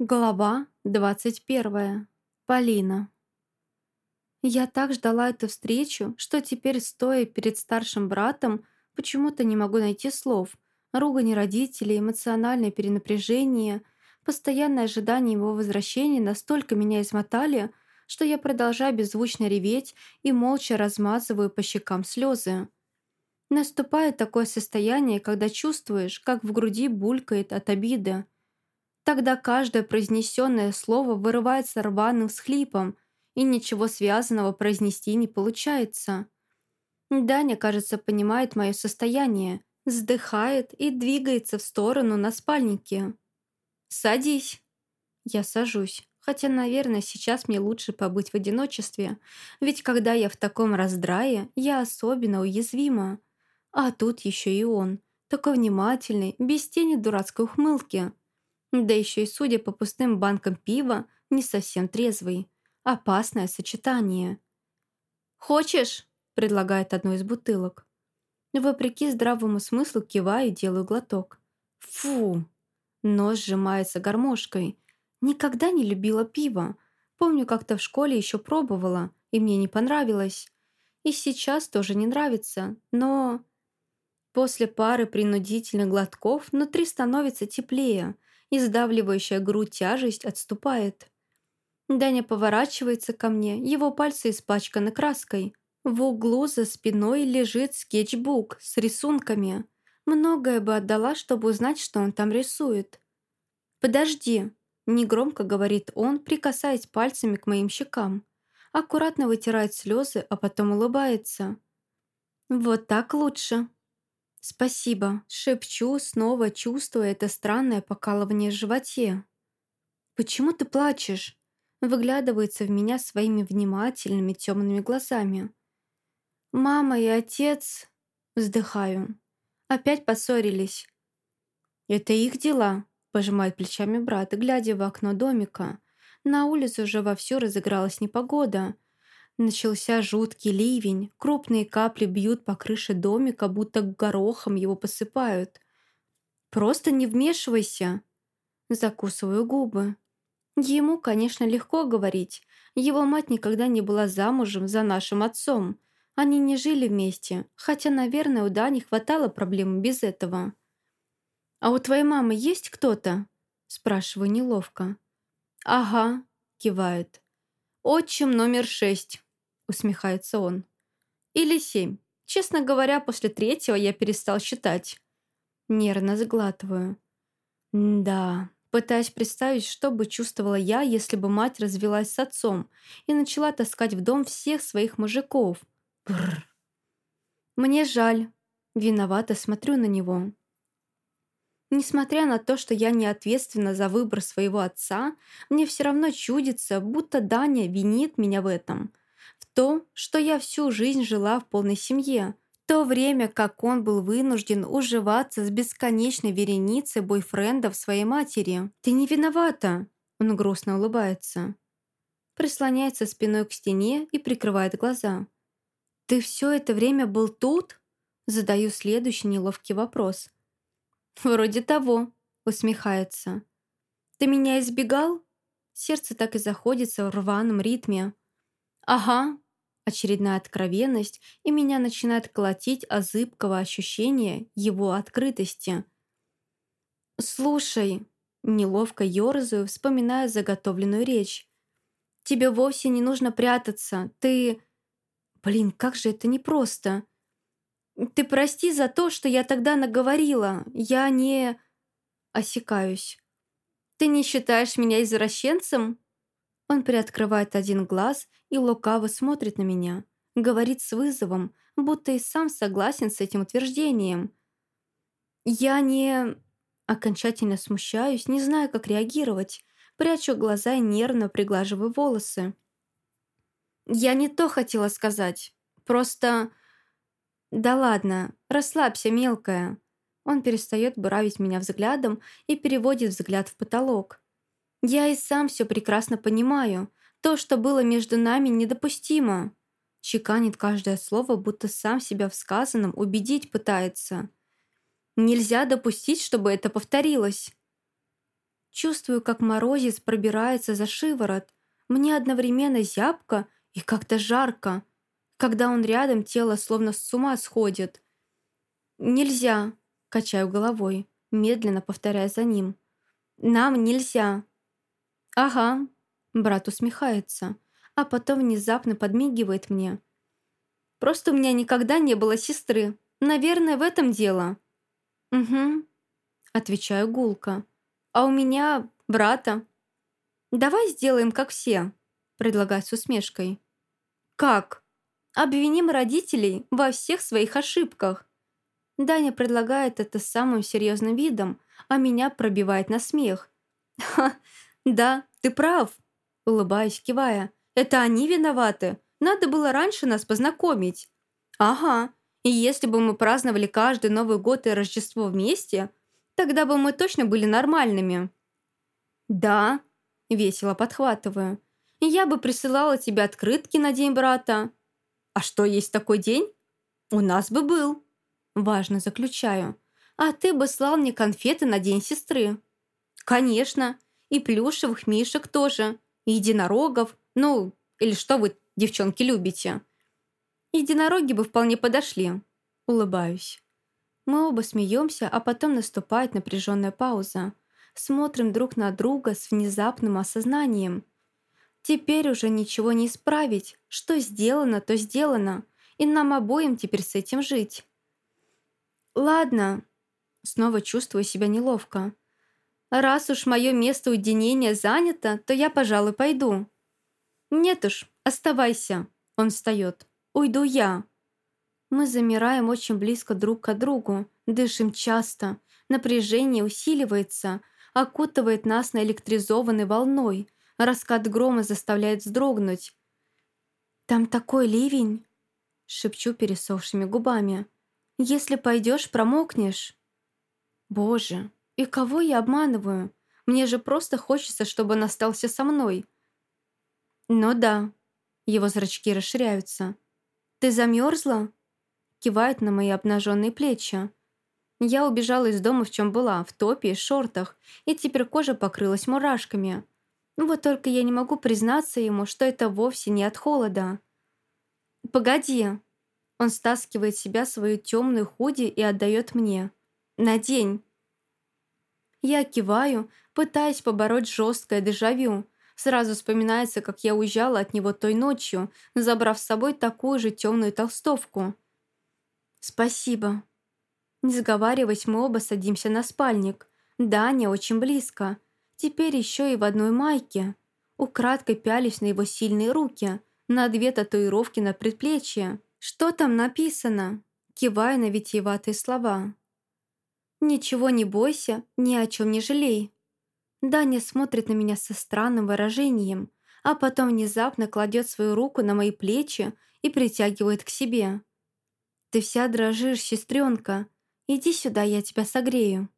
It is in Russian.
Глава 21. Полина. Я так ждала эту встречу, что теперь, стоя перед старшим братом, почему-то не могу найти слов. Ругань родителей, эмоциональное перенапряжение, постоянное ожидание его возвращения настолько меня измотали, что я продолжаю беззвучно реветь и молча размазываю по щекам слезы. Наступает такое состояние, когда чувствуешь, как в груди булькает от обиды, Тогда каждое произнесенное слово вырывается рваным всхлипом, и ничего связанного произнести не получается. Даня, кажется, понимает мое состояние, вздыхает и двигается в сторону на спальнике. «Садись». Я сажусь, хотя, наверное, сейчас мне лучше побыть в одиночестве, ведь когда я в таком раздрае, я особенно уязвима. А тут еще и он, такой внимательный, без тени дурацкой ухмылки. Да еще и, судя по пустым банкам пива, не совсем трезвый. Опасное сочетание. «Хочешь?» – предлагает одну из бутылок. Вопреки здравому смыслу киваю и делаю глоток. Фу! Нос сжимается гармошкой. Никогда не любила пиво. Помню, как-то в школе еще пробовала, и мне не понравилось. И сейчас тоже не нравится, но... После пары принудительных глотков внутри становится теплее, и сдавливающая грудь тяжесть отступает. Даня поворачивается ко мне, его пальцы испачканы краской. В углу за спиной лежит скетчбук с рисунками. Многое бы отдала, чтобы узнать, что он там рисует. «Подожди», – негромко говорит он, прикасаясь пальцами к моим щекам. Аккуратно вытирает слезы, а потом улыбается. «Вот так лучше», «Спасибо», — шепчу, снова чувствуя это странное покалывание в животе. «Почему ты плачешь?» Выглядывается в меня своими внимательными темными глазами. «Мама и отец...» Вздыхаю. «Опять поссорились». «Это их дела», — пожимает плечами брат, глядя в окно домика. На улице уже вовсю разыгралась непогода. Начался жуткий ливень, крупные капли бьют по крыше домика, будто горохом его посыпают. «Просто не вмешивайся!» Закусываю губы. Ему, конечно, легко говорить. Его мать никогда не была замужем за нашим отцом. Они не жили вместе, хотя, наверное, у Дани хватало проблем без этого. «А у твоей мамы есть кто-то?» Спрашиваю неловко. «Ага», кивает. «Отчим номер шесть» усмехается он. Или семь. Честно говоря, после третьего я перестал считать. Нервно заглатываю. Да, пытаясь представить, что бы чувствовала я, если бы мать развелась с отцом и начала таскать в дом всех своих мужиков. Бррр. Мне жаль. Виновато смотрю на него. Несмотря на то, что я не ответственна за выбор своего отца, мне все равно чудится, будто Даня винит меня в этом – то, что я всю жизнь жила в полной семье, в то время как он был вынужден уживаться с бесконечной вереницей бойфрендов своей матери. «Ты не виновата!» Он грустно улыбается. Прислоняется спиной к стене и прикрывает глаза. «Ты все это время был тут?» Задаю следующий неловкий вопрос. «Вроде того», — усмехается. «Ты меня избегал?» Сердце так и заходится в рваном ритме. «Ага», Очередная откровенность, и меня начинает колотить от зыбкого ощущения его открытости. «Слушай», — неловко ёрзаю, вспоминая заготовленную речь. «Тебе вовсе не нужно прятаться. Ты...» «Блин, как же это непросто!» «Ты прости за то, что я тогда наговорила. Я не...» Осекаюсь. «Ты не считаешь меня извращенцем?» Он приоткрывает один глаз и лукаво смотрит на меня. Говорит с вызовом, будто и сам согласен с этим утверждением. Я не... Окончательно смущаюсь, не знаю, как реагировать. Прячу глаза и нервно приглаживаю волосы. Я не то хотела сказать. Просто... Да ладно, расслабься, мелкая. Он перестает буравить меня взглядом и переводит взгляд в потолок. Я и сам все прекрасно понимаю. То, что было между нами, недопустимо. Чеканит каждое слово, будто сам себя в сказанном убедить пытается. Нельзя допустить, чтобы это повторилось. Чувствую, как морозец пробирается за шиворот. Мне одновременно зябко и как-то жарко. Когда он рядом, тело словно с ума сходит. «Нельзя», — качаю головой, медленно повторяя за ним. «Нам нельзя». «Ага», — брат усмехается, а потом внезапно подмигивает мне. «Просто у меня никогда не было сестры. Наверное, в этом дело». «Угу», — отвечаю гулко. «А у меня брата». «Давай сделаем, как все», — предлагает с усмешкой. «Как?» «Обвиним родителей во всех своих ошибках». Даня предлагает это самым серьезным видом, а меня пробивает на смех. «Ха, да, ты прав», — улыбаюсь, кивая. «Это они виноваты. Надо было раньше нас познакомить». «Ага, и если бы мы праздновали каждый Новый год и Рождество вместе, тогда бы мы точно были нормальными». «Да», — весело подхватываю. «Я бы присылала тебе открытки на День брата». «А что, есть такой день?» «У нас бы был». Важно заключаю. «А ты бы слал мне конфеты на День сестры». «Конечно. И плюшевых мишек тоже. И единорогов. Ну, или что вы, девчонки, любите?» Единороги бы вполне подошли. Улыбаюсь. Мы оба смеемся, а потом наступает напряженная пауза. Смотрим друг на друга с внезапным осознанием. Теперь уже ничего не исправить. Что сделано, то сделано. И нам обоим теперь с этим жить. Ладно. Снова чувствую себя неловко. Раз уж мое место уединения занято, то я, пожалуй, пойду. Нет уж, оставайся. Он встает. Уйду я. Мы замираем очень близко друг к другу, дышим часто, напряжение усиливается, окутывает нас наэлектризованной волной, раскат грома заставляет вздрогнуть. «Там такой ливень!» — шепчу пересохшими губами. «Если пойдешь, промокнешь». «Боже, и кого я обманываю? Мне же просто хочется, чтобы он остался со мной». «Ну да». Его зрачки расширяются. «Ты замерзла?» Кивает на мои обнаженные плечи. Я убежала из дома, в чем была, в топе и шортах, и теперь кожа покрылась мурашками. Вот только я не могу признаться ему, что это вовсе не от холода. «Погоди!» Он стаскивает себя свою темную худи и отдает мне. «Надень!» Я киваю, пытаясь побороть жесткое дежавю, Сразу вспоминается, как я уезжала от него той ночью, забрав с собой такую же темную толстовку. «Спасибо». Не сговариваясь, мы оба садимся на спальник. Даня очень близко. Теперь еще и в одной майке. Украдкой пялись на его сильные руки, на две татуировки на предплечье. Что там написано? Кивая на витиеватые слова. «Ничего не бойся, ни о чем не жалей». Даня смотрит на меня со странным выражением, а потом внезапно кладет свою руку на мои плечи и притягивает к себе. «Ты вся дрожишь, сестренка. Иди сюда, я тебя согрею».